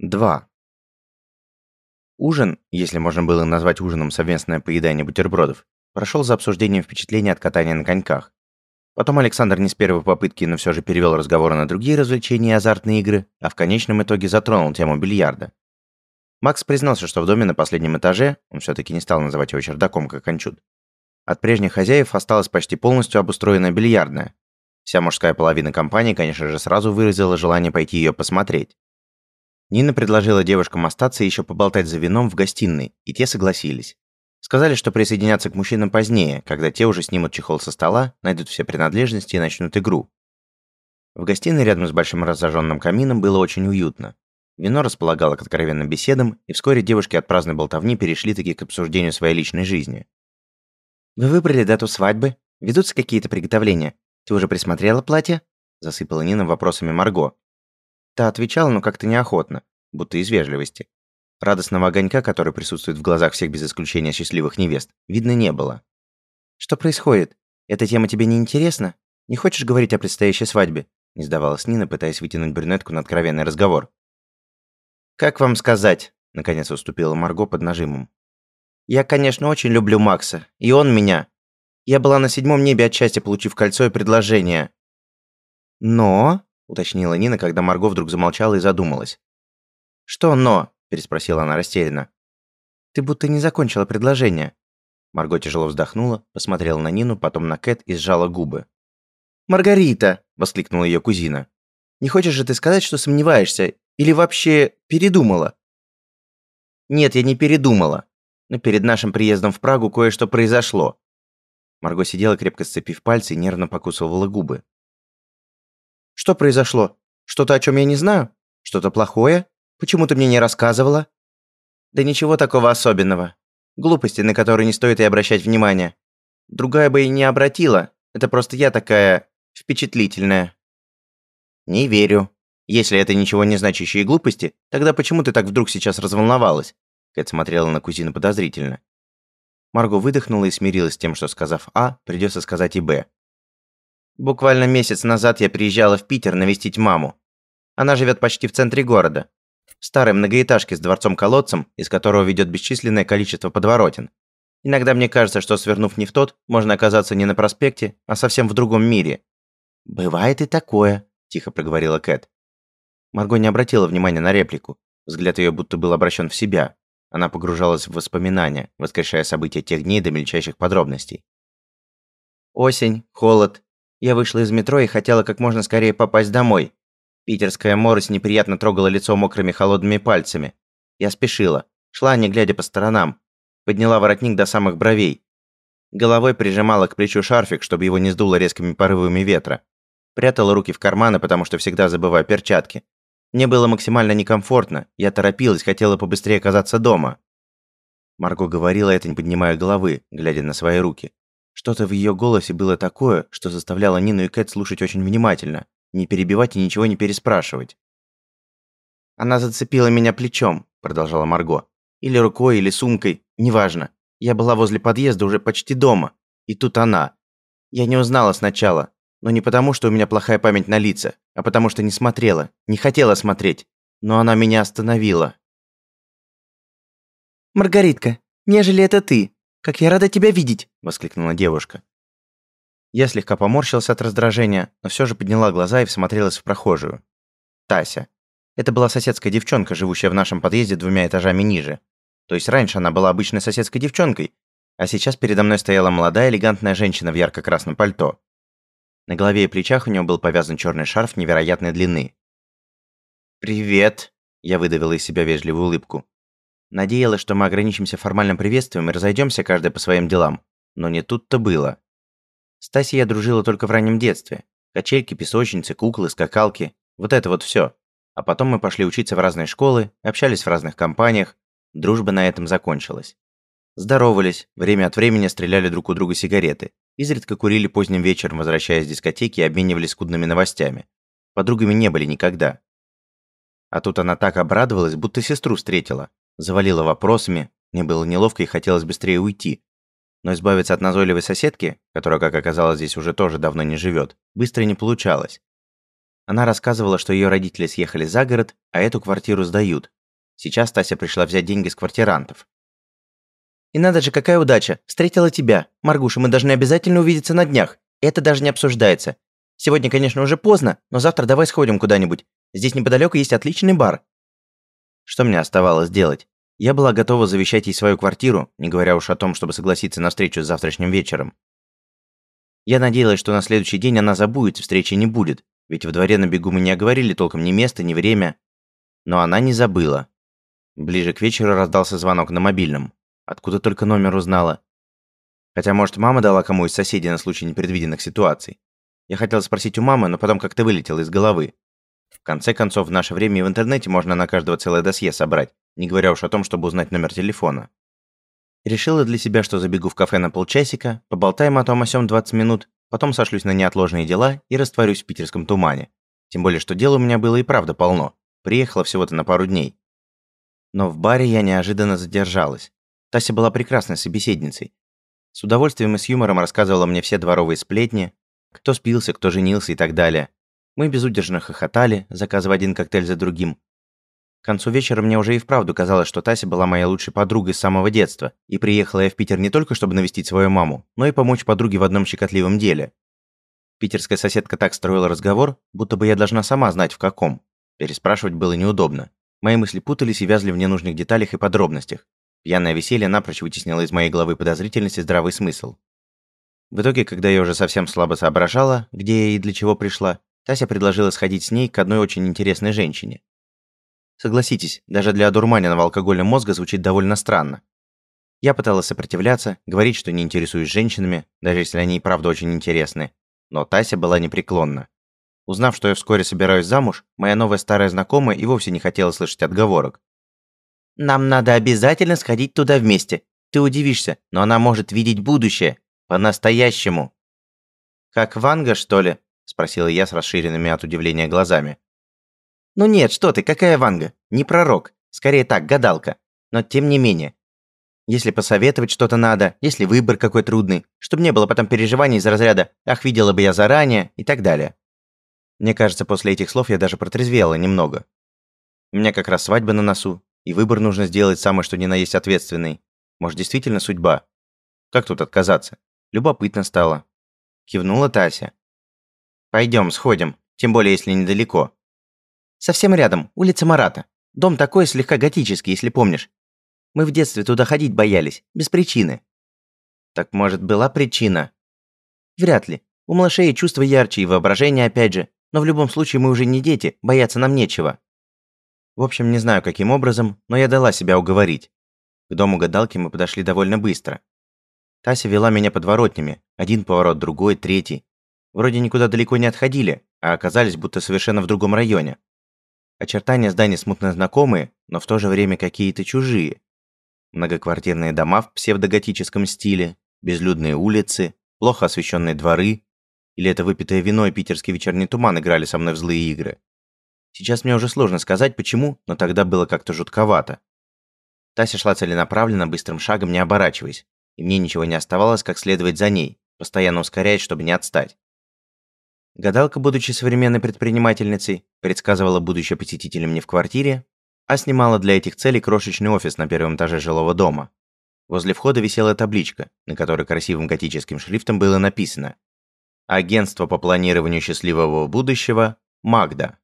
2. Ужин, если можно было назвать ужином совместное поедание бутербродов, прошел за обсуждением впечатлений от катания на коньках. Потом Александр не с первой попытки, но все же перевел разговор на другие развлечения и азартные игры, а в конечном итоге затронул тему бильярда. Макс признался, что в доме на последнем этаже, он все-таки не стал называть его чердаком, как Анчут, от прежних хозяев осталась почти полностью обустроенная бильярдная. Вся мужская половина компании, конечно же, сразу выразила желание пойти ее посмотреть. Нина предложила девушкам остаться и еще поболтать за вином в гостиной, и те согласились. Сказали, что присоединятся к мужчинам позднее, когда те уже снимут чехол со стола, найдут все принадлежности и начнут игру. В гостиной рядом с большим разожженным камином было очень уютно. Вино располагало к откровенным беседам, и вскоре девушки от праздной болтовни перешли таки к обсуждению своей личной жизни. «Вы выбрали дату свадьбы? Ведутся какие-то приготовления? Ты уже присмотрела платье?» Засыпала Нина вопросами Марго. Та отвечала, но как-то неохотно, будто из вежливости. Радостного огонька, который присутствует в глазах всех без исключения счастливых невест, видно не было. «Что происходит? Эта тема тебе не интересна? Не хочешь говорить о предстоящей свадьбе?» Не сдавалась Нина, пытаясь вытянуть брюнетку на откровенный разговор. «Как вам сказать?» – наконец уступила Марго под нажимом. «Я, конечно, очень люблю Макса, и он меня. Я была на седьмом небе от счастья, получив кольцо и предложение. Но...» уточнила Нина, когда Марго вдруг замолчала и задумалась. «Что «но»?» – переспросила она растерянно. «Ты будто не закончила предложение». Марго тяжело вздохнула, посмотрела на Нину, потом на Кэт и сжала губы. «Маргарита!» – воскликнула ее кузина. «Не хочешь же ты сказать, что сомневаешься? Или вообще передумала?» «Нет, я не передумала. Но перед нашим приездом в Прагу кое-что произошло». Марго сидела, крепко сцепив пальцы и нервно покусывала губы. Что произошло? Что-то, о чем я не знаю? Что-то плохое? Почему ты мне не рассказывала? Да ничего такого особенного. Глупости, на которые не стоит и обращать внимания. Другая бы и не обратила. Это просто я такая впечатлительная. Не верю. Если это ничего не значащие глупости, тогда почему ты так вдруг сейчас разволновалась? Кэт смотрела на кузину подозрительно. Марго выдохнула и смирилась с тем, что сказав А, придется сказать и Б. Буквально месяц назад я приезжала в Питер навестить маму. Она живет почти в центре города. В старой многоэтажке с дворцом-колодцем, из которого ведет бесчисленное количество подворотен. Иногда мне кажется, что свернув не в тот, можно оказаться не на проспекте, а совсем в другом мире. «Бывает и такое», – тихо проговорила Кэт. Марго не обратила внимания на реплику. Взгляд ее будто был обращен в себя. Она погружалась в воспоминания, воскрешая события тех дней до мельчайших подробностей. Осень, холод, я вышла из метро и хотела как можно скорее попасть домой. Питерская морось неприятно трогала лицо мокрыми холодными пальцами. Я спешила, шла не глядя по сторонам, подняла воротник до самых бровей. Головой прижимала к плечу шарфик, чтобы его не сдуло резкими порывами ветра. Прятала руки в карманы, потому что всегда забываю перчатки. Мне было максимально некомфортно, я торопилась, хотела побыстрее оказаться дома. Марго говорила это, не поднимая головы, глядя на свои руки. Что-то в ее голосе было такое, что заставляло Нину и Кэт слушать очень внимательно, не перебивать и ничего не переспрашивать. «Она зацепила меня плечом», – продолжала Марго. «Или рукой, или сумкой, неважно. Я была возле подъезда уже почти дома. И тут она. Я не узнала сначала, но не потому, что у меня плохая память на лица, а потому что не смотрела, не хотела смотреть. Но она меня остановила». «Маргаритка, нежели это ты, как я рада тебя видеть!» – воскликнула девушка. Я слегка поморщился от раздражения, но все же подняла глаза и всмотрелась в прохожую. Тася. Это была соседская девчонка, живущая в нашем подъезде двумя этажами ниже. То есть раньше она была обычной соседской девчонкой, а сейчас передо мной стояла молодая элегантная женщина в ярко-красном пальто. На голове и плечах у нее был повязан черный шарф невероятной длины. «Привет!» – я выдавила из себя вежливую улыбку. Надеялась, что мы ограничимся формальным приветствием и разойдемся каждый по своим делам. Но не тут-то было. С Тасей я дружила только в раннем детстве. Качельки, песочницы, куклы, скакалки. Вот это вот все. А потом мы пошли учиться в разные школы, общались в разных компаниях. Дружба на этом закончилась. Здоровались, время от времени стреляли друг у друга сигареты. Изредка курили поздним вечером, возвращаясь с дискотеки и обменивались скудными новостями. Подругами не были никогда. А тут она так обрадовалась, будто сестру встретила. Завалила вопросами, мне было неловко и хотелось быстрее уйти. Но избавиться от назойливой соседки, которая, как оказалось, здесь уже тоже давно не живет, быстро не получалось. Она рассказывала, что ее родители съехали за город, а эту квартиру сдают. Сейчас Тася пришла взять деньги с квартирантов. «И надо же, какая удача! Встретила тебя! Маргуша, мы должны обязательно увидеться на днях! Это даже не обсуждается. Сегодня, конечно, уже поздно, но завтра давай сходим куда-нибудь. Здесь неподалеку есть отличный бар». Что мне оставалось делать? Я была готова завещать ей свою квартиру, не говоря уж о том, чтобы согласиться на встречу с завтрашним вечером. Я надеялась, что на следующий день она забудет, встречи не будет, ведь во дворе на бегу мы не оговорили толком ни место, ни время. Но она не забыла. Ближе к вечеру раздался звонок на мобильном. Откуда только номер узнала. Хотя, может, мама дала кому из соседей на случай непредвиденных ситуаций. Я хотел спросить у мамы, но потом как-то вылетело из головы. Конце концов, в наше время в интернете можно на каждого целое досье собрать, не говоря уж о том, чтобы узнать номер телефона. Решила для себя, что забегу в кафе на полчасика, поболтаем о том о сём 20 минут, потом сошлюсь на неотложные дела и растворюсь в питерском тумане. Тем более, что дел у меня было и правда полно. Приехала всего-то на пару дней. Но в баре я неожиданно задержалась. Тася была прекрасной собеседницей. С удовольствием и с юмором рассказывала мне все дворовые сплетни, кто спился, кто женился и так далее. Мы безудержно хохотали, заказывая один коктейль за другим. К концу вечера мне уже и вправду казалось, что Тася была моей лучшей подругой с самого детства, и приехала я в Питер не только чтобы навестить свою маму, но и помочь подруге в одном щекотливом деле. Питерская соседка так строила разговор, будто бы я должна сама знать в каком. Переспрашивать было неудобно. Мои мысли путались и вязли в ненужных деталях и подробностях. Пьяное веселье напрочь вытеснило из моей головы подозрительность и здравый смысл. В итоге, когда я уже совсем слабо соображала, где я и для чего пришла, Тася предложила сходить с ней к одной очень интересной женщине. Согласитесь, даже для одурманенного алкоголем мозга звучит довольно странно. Я пыталась сопротивляться, говорить, что не интересуюсь женщинами, даже если они и правда очень интересны. Но Тася была непреклонна. Узнав, что я вскоре собираюсь замуж, моя новая старая знакомая и вовсе не хотела слышать отговорок. «Нам надо обязательно сходить туда вместе. Ты удивишься, но она может видеть будущее. По-настоящему». «Как Ванга, что ли?» Спросила я с расширенными от удивления глазами. Ну нет, что ты, какая Ванга? Не пророк, скорее так, гадалка. Но тем не менее. Если посоветовать что-то надо, если выбор какой трудный, чтобы не было потом переживаний из разряда «ах, видела бы я заранее» и так далее. Мне кажется, после этих слов я даже протрезвела немного. У меня как раз свадьба на носу, и выбор нужно сделать самый что ни на есть ответственный. Может, действительно судьба? Как тут отказаться? Любопытно стало. Кивнула Тася. Пойдем, сходим, тем более если недалеко. Совсем рядом, улица Марата. Дом такой слегка готический, если помнишь. Мы в детстве туда ходить боялись, без причины. Так может, была причина? Вряд ли. У малышей чувства ярче и воображение опять же. Но в любом случае мы уже не дети, бояться нам нечего. В общем, не знаю каким образом, но я дала себя уговорить. К дому гадалки мы подошли довольно быстро. Тася вела меня подворотнями, один поворот, другой, третий. Вроде никуда далеко не отходили, а оказались будто совершенно в другом районе. Очертания зданий смутно знакомые, но в то же время какие-то чужие. Многоквартирные дома в псевдоготическом стиле, безлюдные улицы, плохо освещенные дворы. Или это выпитое вино и питерский вечерний туман играли со мной в злые игры. Сейчас мне уже сложно сказать, почему, но тогда было как-то жутковато. Тася шла целенаправленно, быстрым шагом, не оборачиваясь, и мне ничего не оставалось, как следовать за ней, постоянно ускоряясь, чтобы не отстать. Гадалка, будучи современной предпринимательницей, предсказывала будущее посетителям не в квартире, а снимала для этих целей крошечный офис на первом этаже жилого дома. Возле входа висела табличка, на которой красивым готическим шрифтом было написано «Агентство по планированию счастливого будущего Магда».